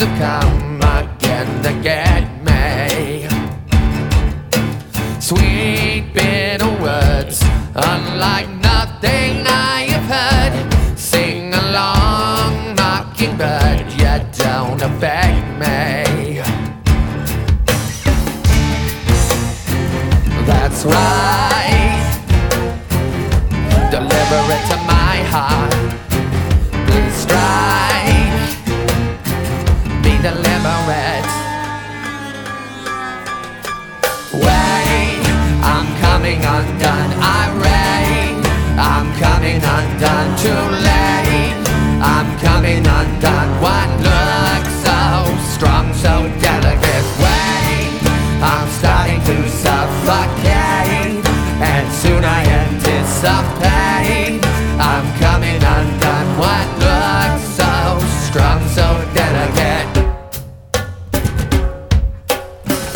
have come again to get me. Sweet bitter words, unlike nothing I have heard. Sing along, mockingbird, yet don't affect me. That's right. Deliver it to my coming undone. Too late. I'm coming undone. What looks so strong, so delicate. Wait, I'm starting to suffocate, and soon I anticipate. I'm coming undone. What looks so strong, so delicate.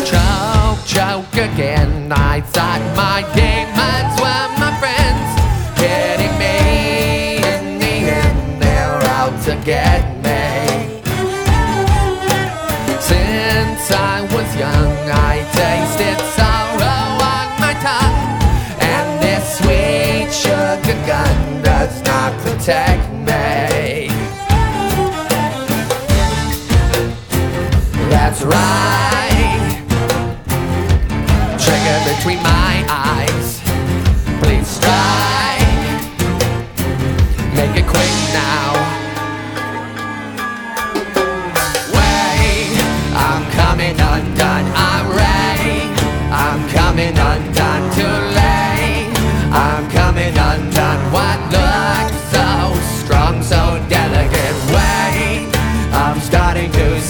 Choke, choke again. I thought my demons were out to get me. Since I was young, I tasted sorrow on my tongue, and this sweet sugar gun does not protect me. That's right. Trigger between my eyes. Please strike. Make it quick now.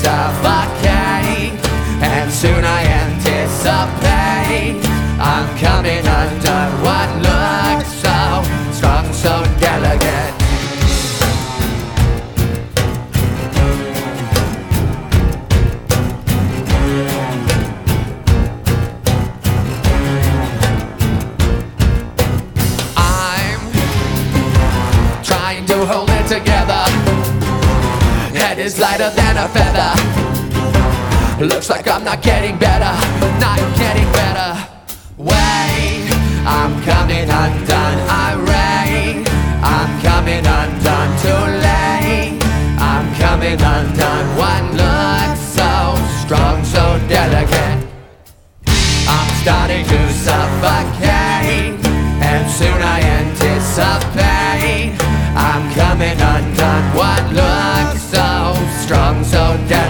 Suffocate, and soon I anticipate. I'm coming undone. What looks so strong, so delicate? I'm trying to hold it together. Head is lighter than a feather. Looks like I'm not getting better, not getting better. Wait, I'm coming undone. I Irate, I'm coming undone. Too late, I'm coming undone. One looks so strong, so delicate. I'm starting to suffocate, and soon I anticipate. I'm coming undone. What looks so strong, so delicate?